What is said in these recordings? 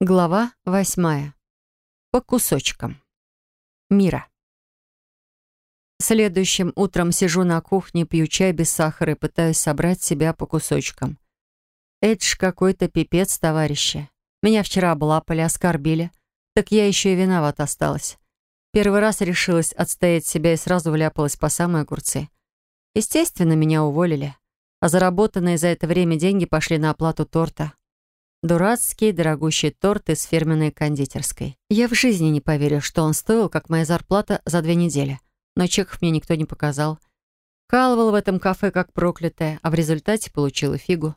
Глава восьмая. По кусочкам. Мира. Следующим утром сижу на кухне, пью чай без сахара и пытаюсь собрать себя по кусочкам. Это ж какой-то пипец, товарищи. Меня вчера облапали, оскорбили. Так я еще и виноват осталась. Первый раз решилась отстоять себя и сразу вляпалась по самые огурцы. Естественно, меня уволили. А заработанные за это время деньги пошли на оплату торта. Дурацкий, дорогущий торт из фирменной кондитерской. Я в жизни не поверю, что он стоил, как моя зарплата за две недели. Но чеков мне никто не показал. Калывал в этом кафе как проклятая, а в результате получила фигу.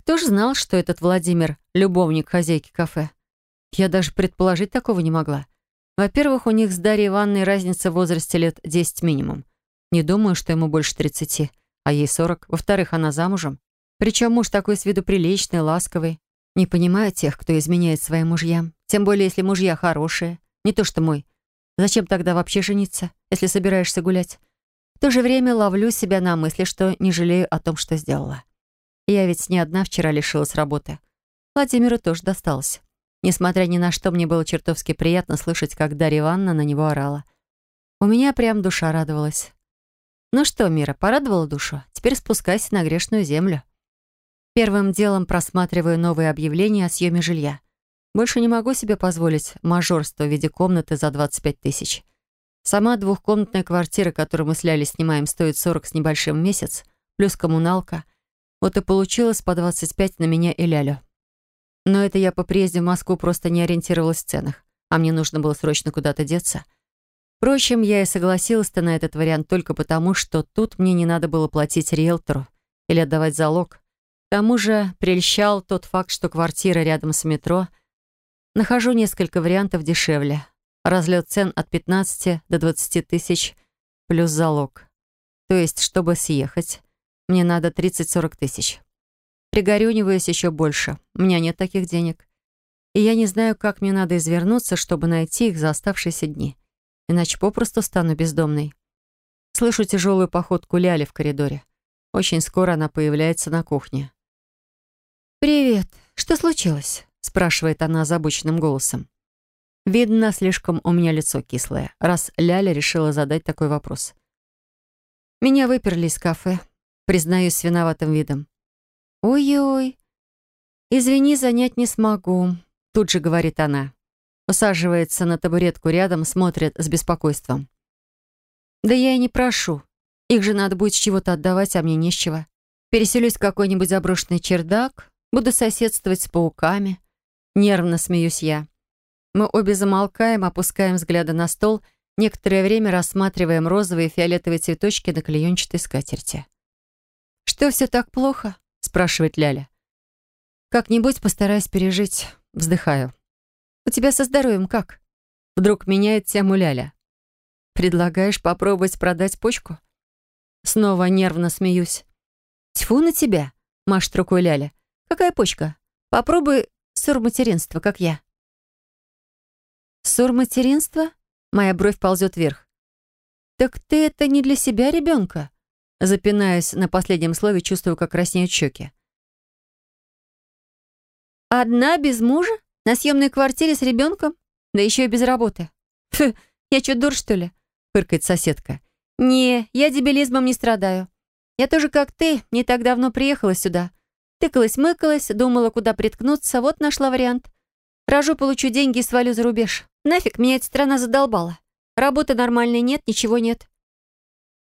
Кто ж знал, что этот Владимир — любовник хозяйки кафе? Я даже предположить такого не могла. Во-первых, у них с Дарьей Ивановной разница в возрасте лет 10 минимум. Не думаю, что ему больше 30, а ей 40. Во-вторых, она замужем. Причем муж такой с виду приличный, ласковый. Не понимаю тех, кто изменяет своим мужьям. Тем более, если мужья хорошие. Не то что мой. Зачем тогда вообще жениться, если собираешься гулять? В то же время ловлю себя на мысли, что не жалею о том, что сделала. Я ведь не одна вчера лишилась работы. Владимиру тоже досталось. Несмотря ни на что, мне было чертовски приятно слышать, как Дарья Ивановна на него орала. У меня прям душа радовалась. Ну что, Мира, порадовала душу? Теперь спускайся на грешную землю. Первым делом просматриваю новые объявления о съеме жилья. Больше не могу себе позволить мажорство в виде комнаты за 25 тысяч. Сама двухкомнатная квартира, которую мы с Лялей снимаем, стоит 40 с небольшим в месяц, плюс коммуналка. Вот и получилось по 25 на меня и Лялю. Но это я по приезде в Москву просто не ориентировалась в ценах, а мне нужно было срочно куда-то деться. Впрочем, я и согласилась-то на этот вариант только потому, что тут мне не надо было платить риэлтору или отдавать залог. К тому же прельщал тот факт, что квартира рядом с метро. Нахожу несколько вариантов дешевле. Разлет цен от 15 до 20 тысяч плюс залог. То есть, чтобы съехать, мне надо 30-40 тысяч. Пригорюниваюсь еще больше. У меня нет таких денег. И я не знаю, как мне надо извернуться, чтобы найти их за оставшиеся дни. Иначе попросту стану бездомной. Слышу тяжелую походку Ляли в коридоре. Очень скоро она появляется на кухне. «Привет. Что случилось?» — спрашивает она озабоченным голосом. Видно, слишком у меня лицо кислое, раз Ляля решила задать такой вопрос. Меня выперли из кафе, признаюсь с виноватым видом. «Ой-ой, извини, занять не смогу», — тут же говорит она. Усаживается на табуретку рядом, смотрит с беспокойством. «Да я и не прошу. Их же надо будет с чего-то отдавать, а мне не с чего. Переселюсь в какой-нибудь заброшенный чердак, Буду соседствовать с пауками. Нервно смеюсь я. Мы обе замолкаем, опускаем взгляды на стол, некоторое время рассматриваем розовые и фиолетовые цветочки на клеенчатой скатерти. «Что, все так плохо?» — спрашивает Ляля. «Как-нибудь постараюсь пережить», — вздыхаю. «У тебя со здоровьем как?» Вдруг меняет тему Ляля. «Предлагаешь попробовать продать почку?» Снова нервно смеюсь. «Тьфу на тебя!» — машет рукой Ляля. Какая почка? Попробуй сурматеринство, как я. Сурматеринство? Моя бровь ползет вверх. Так ты это не для себя ребенка? Запинаюсь на последнем слове, чувствую, как краснеют щеки. Одна без мужа? На съемной квартире с ребенком? Да еще и без работы. Фу, я что, дур, что ли? Фыркает соседка. Не, я дебилизмом не страдаю. Я тоже, как ты, не так давно приехала сюда. Тыкалась-мыкалась, думала, куда приткнуться, вот нашла вариант. Рожу, получу деньги и свалю за рубеж. Нафиг, меня эта страна задолбала. Работы нормальной нет, ничего нет.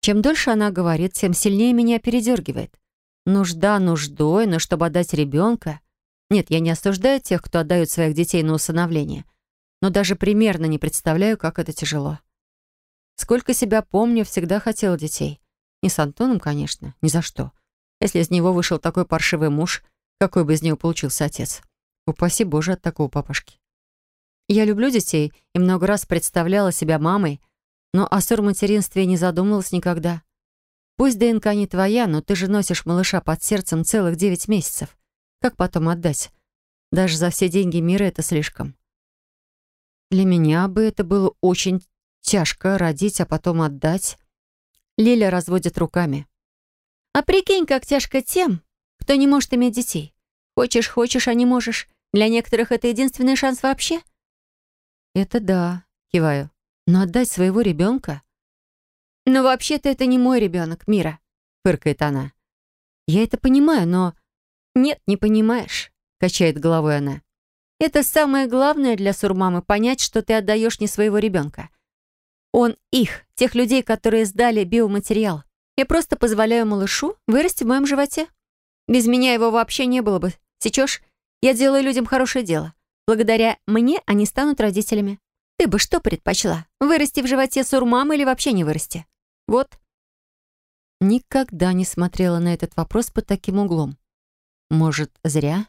Чем дольше она говорит, тем сильнее меня передергивает. Нужда нуждой, но чтобы отдать ребенка... Нет, я не осуждаю тех, кто отдает своих детей на усыновление. Но даже примерно не представляю, как это тяжело. Сколько себя помню, всегда хотела детей. Не с Антоном, конечно, ни за что. Если из него вышел такой паршивый муж, какой бы из него получился отец? Упаси Боже от такого папашки. Я люблю детей и много раз представляла себя мамой, но о сурматеринстве не задумывалась никогда. Пусть ДНК не твоя, но ты же носишь малыша под сердцем целых девять месяцев. Как потом отдать? Даже за все деньги мира это слишком. Для меня бы это было очень тяжко родить, а потом отдать. Лиля разводит руками. А прикинь, как тяжко тем, кто не может иметь детей. Хочешь, хочешь, а не можешь. Для некоторых это единственный шанс вообще. Это да, киваю. Но отдать своего ребенка? Но вообще-то это не мой ребенок, Мира, фыркает она. Я это понимаю, но... Нет, не понимаешь, качает головой она. Это самое главное для сурмамы — понять, что ты отдаешь не своего ребенка. Он их, тех людей, которые сдали биоматериал. Я просто позволяю малышу вырасти в моем животе. Без меня его вообще не было бы. Сечешь? Я делаю людям хорошее дело. Благодаря мне они станут родителями. Ты бы что предпочла? Вырасти в животе сурмамы или вообще не вырасти? Вот. Никогда не смотрела на этот вопрос под таким углом. Может, зря?